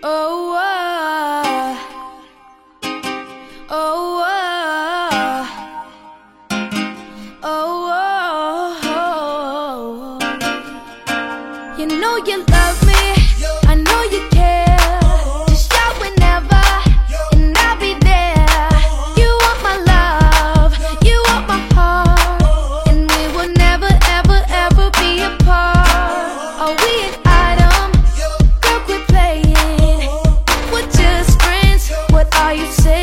Oh, oh, oh, oh, oh, oh. You know you love. Are you saying?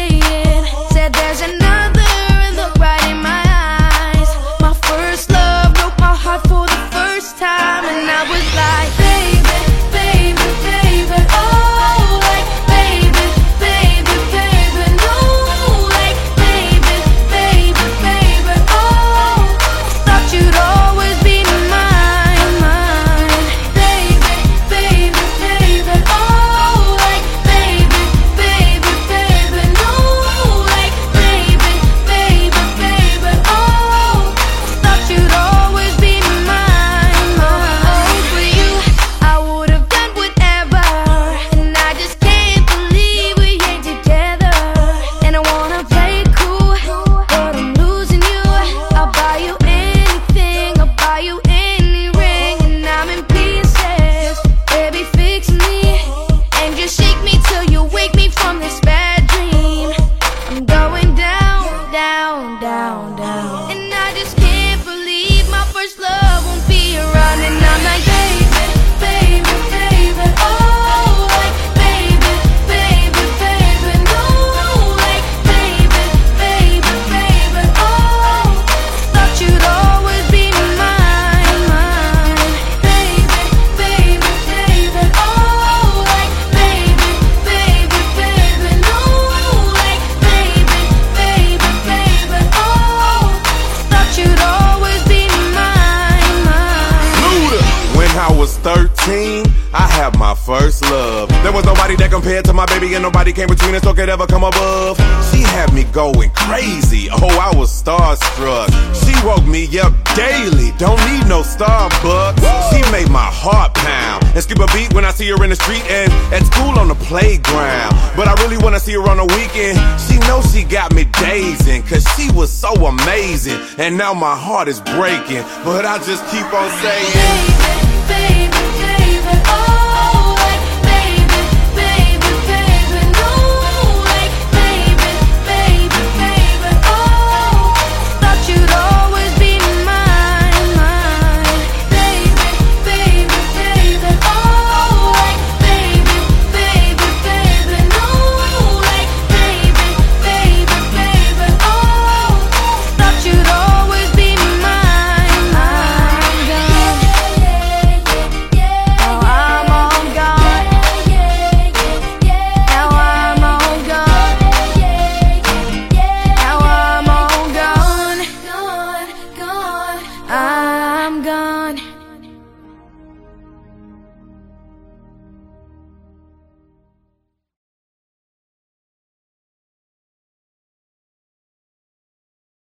13, I had my first love. There was nobody that compared to my baby, and nobody came between us or could ever come above. She had me going crazy. Oh, I was starstruck. She woke me up daily. Don't need no Starbucks. She made my heart pound and skip a beat when I see her in the street and at school on the playground. But I really wanna see her on the weekend. She knows she got me dazing, cause she was so amazing. And now my heart is breaking. But I just keep on saying. I'm gone.